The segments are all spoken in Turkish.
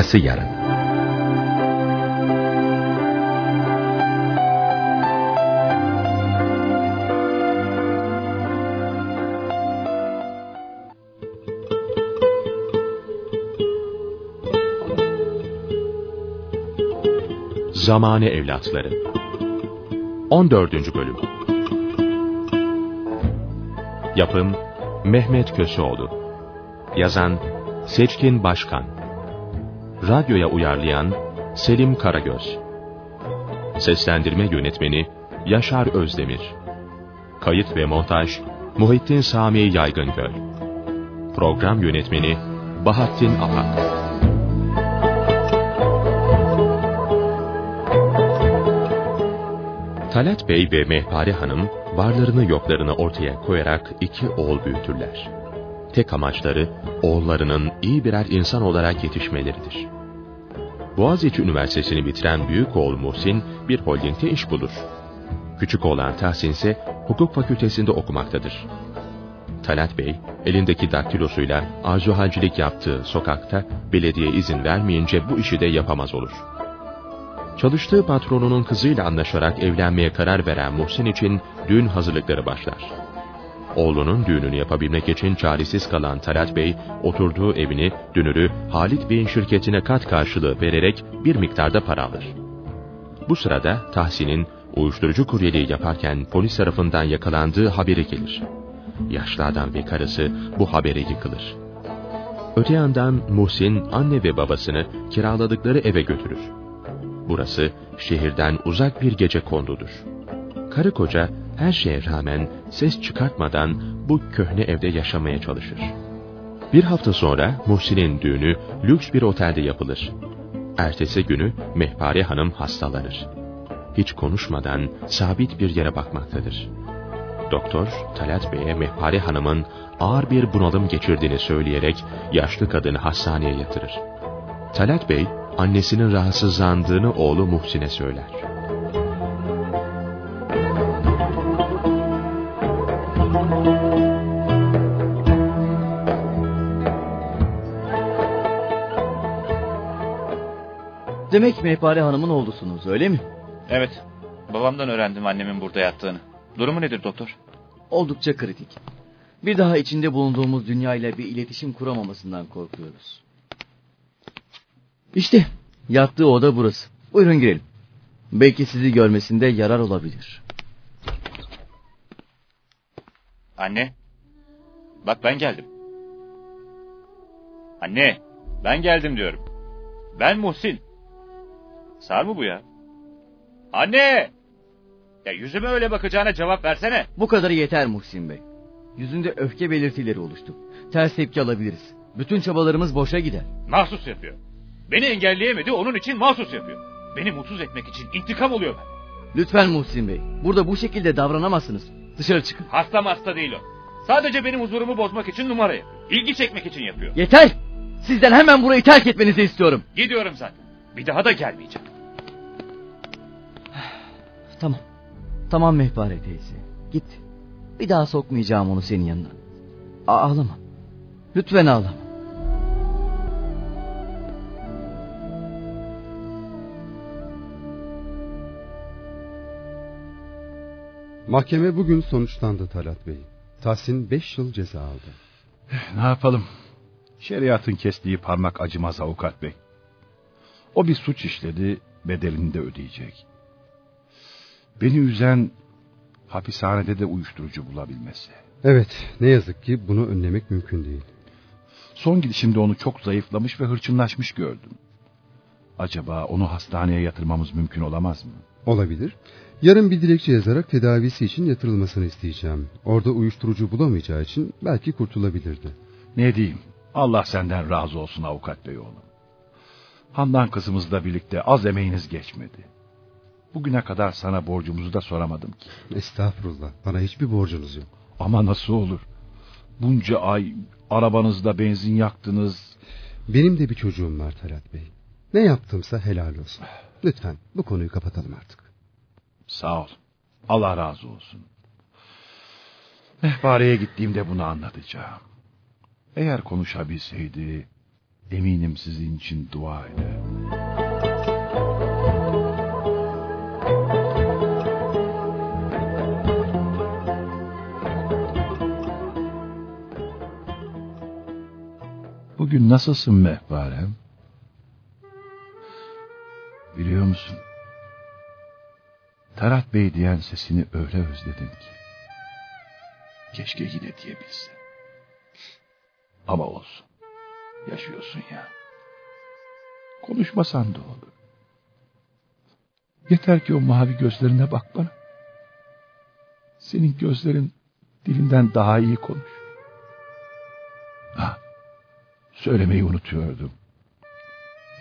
Arkası yarın. Zamane Evlatları 14. Bölüm Yapım Mehmet Köseoğlu Yazan Seçkin Başkan Radyoya uyarlayan Selim Karagöz. Seslendirme Yönetmeni Yaşar Özdemir. Kayıt ve Montaj Muhittin Sami Yaygıngöl. Program Yönetmeni Bahattin Apak. Talat Bey ve Mehpare Hanım varlarını yoklarını ortaya koyarak iki oğul büyütürler. Tek amaçları oğullarının iyi birer insan olarak yetişmeleridir. Boğaziçi Üniversitesi'ni bitiren büyük oğul Muhsin bir holdingde iş bulur. Küçük oğlan Tahsin ise hukuk fakültesinde okumaktadır. Talat Bey elindeki daktilosuyla arzuhalcilik yaptığı sokakta belediye izin vermeyince bu işi de yapamaz olur. Çalıştığı patronunun kızıyla anlaşarak evlenmeye karar veren Muhsin için düğün hazırlıkları başlar. Oğlunun düğününü yapabilmek için çaresiz kalan Talat Bey, oturduğu evini, dünürü Halit Bey'in şirketine kat karşılığı vererek bir miktarda para alır. Bu sırada Tahsin'in uyuşturucu kuryeliği yaparken polis tarafından yakalandığı haberi gelir. Yaşlı adam ve karısı bu habere yıkılır. Öte yandan Muhsin anne ve babasını kiraladıkları eve götürür. Burası şehirden uzak bir gece kondudur. Karı koca her şeye rağmen ses çıkartmadan bu köhne evde yaşamaya çalışır. Bir hafta sonra Muhsin'in düğünü lüks bir otelde yapılır. Ertesi günü Mehpare Hanım hastalanır. Hiç konuşmadan sabit bir yere bakmaktadır. Doktor, Talat Bey'e Mehpare Hanım'ın ağır bir bunalım geçirdiğini söyleyerek yaşlı kadını hastaneye yatırır. Talat Bey, annesinin rahatsızlandığını oğlu Muhsin'e söyler. Demek Mehpare Hanım'ın oğlusunuz öyle mi? Evet. Babamdan öğrendim annemin burada yattığını. Durumu nedir doktor? Oldukça kritik. Bir daha içinde bulunduğumuz dünya ile bir iletişim kuramamasından korkuyoruz. İşte yattığı oda burası. Buyurun girelim. Belki sizi görmesinde yarar olabilir. Anne. Bak ben geldim. Anne. Ben geldim diyorum. Ben Muhsin. Sağ mı bu ya? Anne! Ya yüzüme öyle bakacağına cevap versene. Bu kadarı yeter Muhsin Bey. Yüzünde öfke belirtileri oluştu. Ters tepki alabiliriz. Bütün çabalarımız boşa gider. Mahsus yapıyor. Beni engelleyemedi onun için mahsus yapıyor. Beni mutsuz etmek için intikam oluyor ben. Lütfen Muhsin Bey. Burada bu şekilde davranamazsınız. Dışarı çıkın. Hasta hasta değil o. Sadece benim huzurumu bozmak için numara yapıyor. İlgi çekmek için yapıyor. Yeter! Sizden hemen burayı terk etmenizi istiyorum. Gidiyorum zaten. Bir daha da gelmeyeceğim. Tamam. Tamam Mehpare teyze. Git. Bir daha sokmayacağım onu senin yanına. A ağlama. Lütfen ağlama. Mahkeme bugün sonuçlandı Talat Bey. Tahsin beş yıl ceza aldı. Ne yapalım? Şeriatın kestiği parmak acımaz avukat bey. O bir suç işledi, bedelini de ödeyecek. Beni üzen hapishanede de uyuşturucu bulabilmesi. Evet, ne yazık ki bunu önlemek mümkün değil. Son gidişimde onu çok zayıflamış ve hırçınlaşmış gördüm. Acaba onu hastaneye yatırmamız mümkün olamaz mı? Olabilir. Yarın bir dilekçe yazarak tedavisi için yatırılmasını isteyeceğim. Orada uyuşturucu bulamayacağı için belki kurtulabilirdi. Ne diyeyim? Allah senden razı olsun avukat bey oğlum. Handan kızımızla birlikte az emeğiniz geçmedi. Bugüne kadar sana borcumuzu da soramadım ki. Estağfurullah. Bana hiçbir borcunuz yok. Ama nasıl olur? Bunca ay arabanızda benzin yaktınız. Benim de bir çocuğum var Talat Bey. Ne yaptımsa helal olsun. Lütfen bu konuyu kapatalım artık. Sağ ol. Allah razı olsun. Mehpareye gittiğimde bunu anlatacağım. Eğer konuşabilseydi eminim sizin için dua eder. Bugün nasılsın mehparem? Biliyor musun? Tarat Bey diyen sesini öyle özledim ki. Keşke yine diyebilsem. Ama olsun. Yaşıyorsun ya. Konuşmasan da olur. Yeter ki o mavi gözlerine bak bana. Senin gözlerin dilinden daha iyi konuş. Ha, söylemeyi unutuyordum.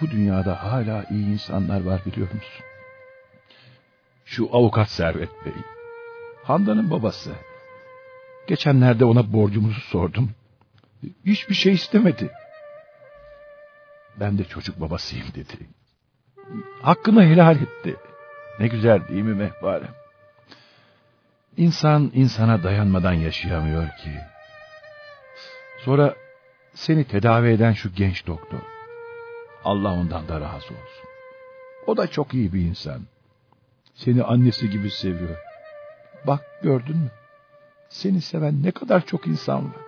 Bu dünyada hala iyi insanlar var biliyor musun? Şu avukat Servet Bey. Handan'ın babası. Geçenlerde ona borcumuzu sordum. Hiçbir şey istemedi. Ben de çocuk babasıyım dedi. Hakkını helal etti. Ne güzel değil mi mehparem? İnsan insana dayanmadan yaşayamıyor ki. Sonra seni tedavi eden şu genç doktor. Allah ondan da razı olsun. O da çok iyi bir insan. Seni annesi gibi seviyor. Bak gördün mü? Seni seven ne kadar çok insan var.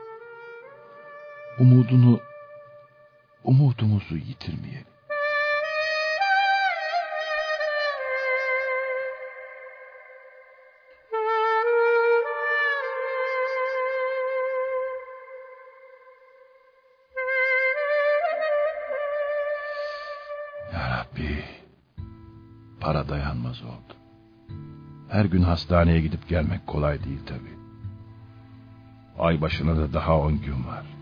Umudunu, umudumuzu yitirmeyelim. Ya Rabbi, para dayanmaz oldu. Her gün hastaneye gidip gelmek kolay değil tabii. Ay başına da daha on gün var.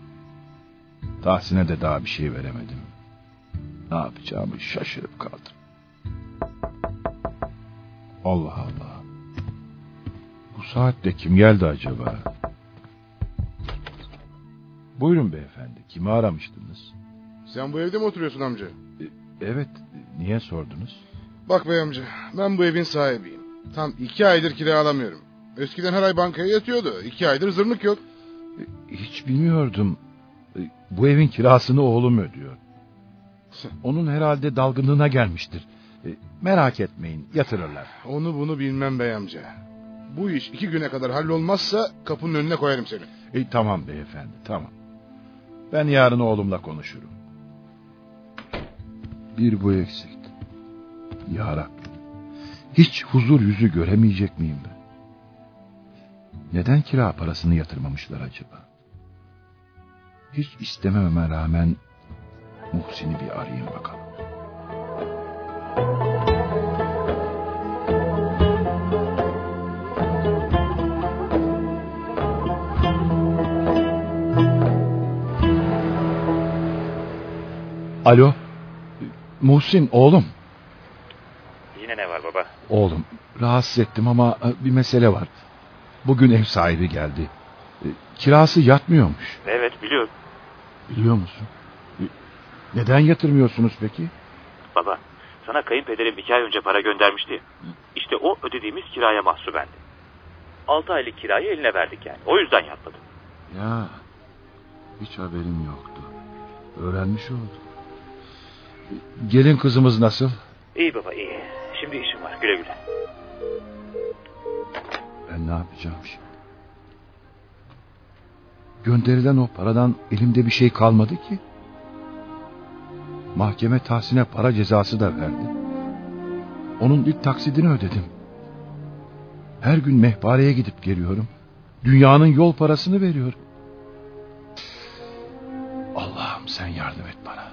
Tahsin'e de daha bir şey veremedim. Ne yapacağımı şaşırıp kaldım. Allah Allah. Bu saatte kim geldi acaba? Buyurun beyefendi. Kimi aramıştınız? Sen bu evde mi oturuyorsun amca? Evet. Niye sordunuz? Bak bey amca ben bu evin sahibiyim. Tam iki aydır kira alamıyorum. Eskiden her ay bankaya yatıyordu. İki aydır zırnık yok. Hiç bilmiyordum. Bu evin kirasını oğlum ödüyor. Onun herhalde dalgınlığına gelmiştir. E, Merak etmeyin yatırırlar. Onu bunu bilmem bey amca. Bu iş iki güne kadar hallolmazsa kapının önüne koyarım seni. E, tamam beyefendi tamam. Ben yarın oğlumla konuşurum. Bir bu eksikti. Ya. Hiç huzur yüzü göremeyecek miyim ben? Neden kira parasını yatırmamışlar acaba? Hiç istemememe rağmen Muhsin'i bir arayayım bakalım. Alo. Muhsin oğlum. Yine ne var baba? Oğlum rahatsız ettim ama e, bir mesele var. Bugün ev sahibi geldi. E, Kirası yatmıyormuş. Evet biliyorum. Biliyor musun? E, Neden yatırmıyorsunuz peki? Baba sana kayınpederim iki ay önce para göndermişti. İşte o ödediğimiz kiraya mahsubendi. Altı aylık kirayı eline verdik yani. O yüzden yatmadım. Ya hiç haberim yoktu. Öğrenmiş oldum. E, Gelin kızımız nasıl? İyi baba iyi. Şimdi işim var güle güle. Ben ne yapacağım şimdi? Gönderilen o paradan elimde bir şey kalmadı ki. Mahkeme Tahsin'e para cezası da verdi. Onun ilk taksidini ödedim. Her gün mehpareye gidip geliyorum. Dünyanın yol parasını veriyorum. Allah'ım sen yardım et bana.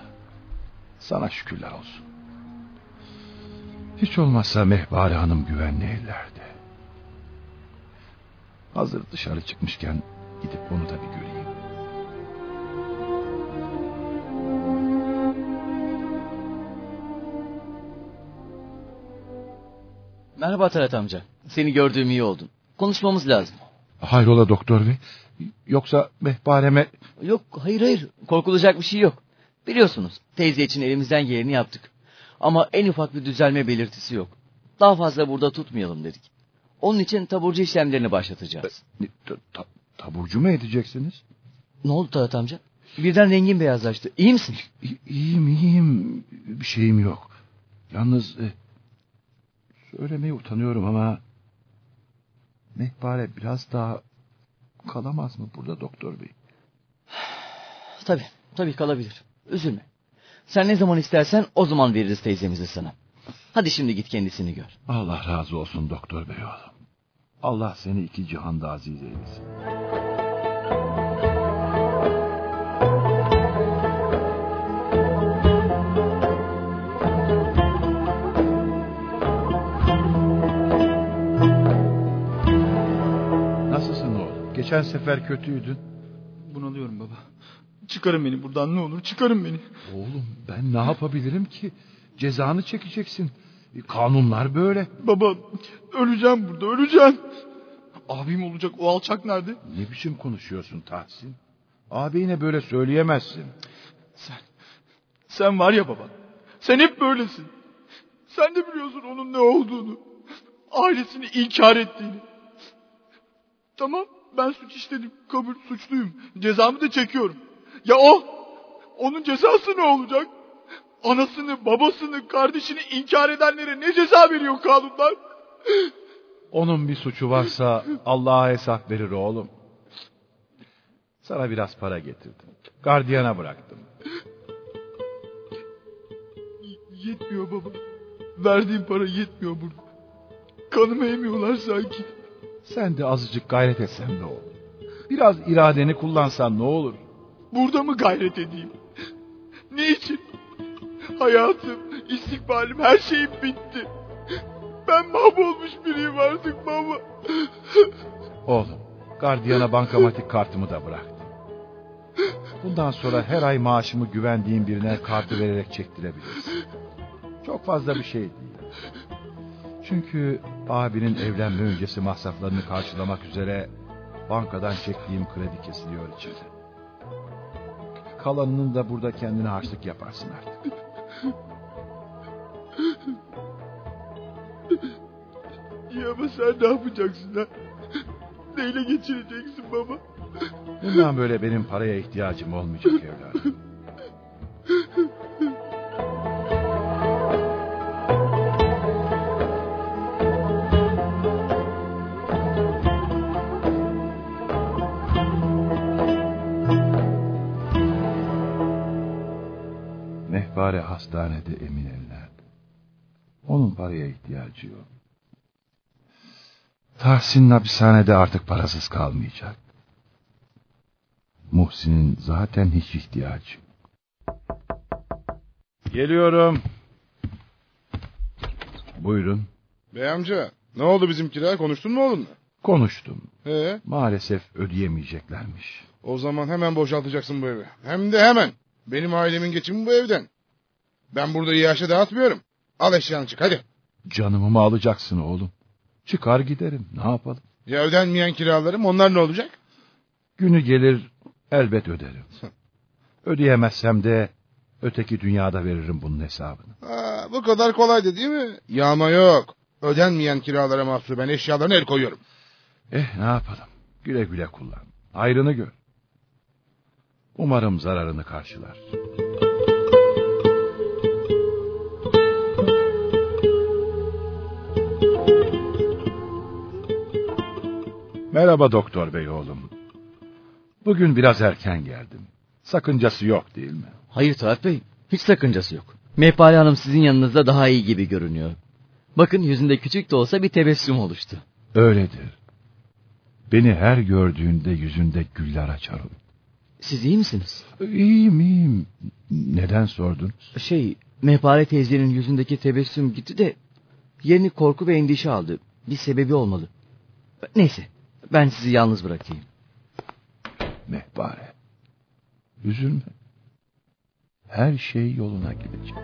Sana şükürler olsun. Hiç olmazsa Mehpare Hanım güvenli ellerde. Hazır dışarı çıkmışken gidip onu da bir göreyim. Merhaba Talat amca. Seni gördüğüm iyi oldun. Konuşmamız lazım. Hayrola doktor bey? Yoksa mehpareme... Yok hayır hayır korkulacak bir şey yok. Biliyorsunuz teyze için elimizden geleni yaptık. Ama en ufak bir düzelme belirtisi yok. Daha fazla burada tutmayalım dedik. Onun için taburcu işlemlerini başlatacağız. Ta- ta- taburcu mu edeceksiniz? Ne oldu Talat amca? Birden rengin beyazlaştı. İyi misin? İ- İyiyim iyiyim. Bir şeyim yok. Yalnız e, söylemeye utanıyorum ama... Mehpare biraz daha kalamaz mı burada doktor bey? Tabii, tabii kalabilir. Üzülme. Sen ne zaman istersen o zaman veririz teyzemizi sana. Hadi şimdi git kendisini gör. Allah razı olsun doktor bey oğlum. Allah seni iki cihanda aziz eylesin. Nasılsın oğlum? Geçen sefer kötüydün. Bunalıyorum baba. Çıkarın beni buradan ne olur çıkarın beni. Oğlum ben ne yapabilirim ki? Cezanı çekeceksin. E, Kanunlar böyle. Baba öleceğim burada öleceğim. Abim olacak o alçak nerede? Ne biçim konuşuyorsun Tahsin? Ağabeyine böyle söyleyemezsin. Sen, sen var ya baba. Sen hep böylesin. Sen de biliyorsun onun ne olduğunu. Ailesini inkar ettiğini. Tamam ben suç işledim. Kabul suçluyum. Cezamı da çekiyorum. Ya o? Onun cezası ne olacak? Anasını, babasını, kardeşini inkar edenlere ne ceza veriyor kanunlar? Onun bir suçu varsa Allah'a hesap verir oğlum. Sana biraz para getirdim. Gardiyana bıraktım. Yetmiyor baba. Verdiğim para yetmiyor burada. Kanımı emiyorlar sanki. Sen de azıcık gayret etsen ne olur. Biraz iradeni kullansan ne olur. Burada mı gayret edeyim? Ne için? Hayatım, istikbalim, her şeyim bitti. Ben mahvolmuş biriyim artık baba. Oğlum, gardiyana bankamatik kartımı da bıraktım. Bundan sonra her ay maaşımı güvendiğin birine kartı vererek çektirebilirsin. Çok fazla bir şey değil. Çünkü abinin evlenme öncesi masraflarını karşılamak üzere bankadan çektiğim kredi kesiliyor içinde. Kalanının da burada kendine harçlık yaparsın artık. İyi ama sen ne yapacaksın ha? Neyle geçireceksin baba? Bundan böyle benim paraya ihtiyacım olmayacak evladım. Mehpare hastanede emin ellerde. Onun paraya ihtiyacı yok. Tahsin hapishanede artık parasız kalmayacak. Muhsin'in zaten hiç ihtiyacı. Geliyorum. Buyurun. Bey amca ne oldu bizim kira konuştun mu oğlunla? Konuştum. He, Maalesef ödeyemeyeceklermiş. o zaman hemen boşaltacaksın bu evi. Hem de hemen. Benim ailemin geçimi bu evden. Ben burada iaşe dağıtmıyorum. Al eşyanı çık hadi. Canımı mı alacaksın oğlum? Çıkar giderim. Ne yapalım? Ya ödenmeyen kiralarım onlar ne olacak? Günü gelir elbet öderim. Ödeyemezsem de öteki dünyada veririm bunun hesabını. Aa, bu kadar kolaydı değil mi? Yağma yok. Ödenmeyen kiralara mahsus ben eşyalarına el koyuyorum. Eh ne yapalım? Güle güle kullan. Hayrını gör. Umarım zararını karşılar. Merhaba doktor bey oğlum. Bugün biraz erken geldim. Sakıncası yok değil mi? Hayır Talat Bey, hiç sakıncası yok. Mehpare Hanım sizin yanınızda daha iyi gibi görünüyor. Bakın yüzünde küçük de olsa bir tebessüm oluştu. Öyledir. Beni her gördüğünde yüzünde güller açar o. Siz iyi misiniz? İyiyim iyiyim. Neden sordun? Şey, Mehpare teyzenin yüzündeki tebessüm gitti de... ...yerini korku ve endişe aldı. Bir sebebi olmalı. Neyse, ben sizi yalnız bırakayım. Mehpare. Üzülme. Her şey yoluna girecek.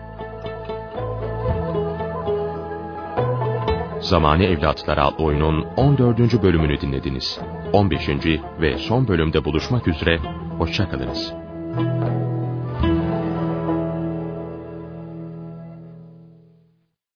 Zamani Evlatlar adlı oyunun 14. bölümünü dinlediniz. 15. ve son bölümde buluşmak üzere, hoşçakalınız.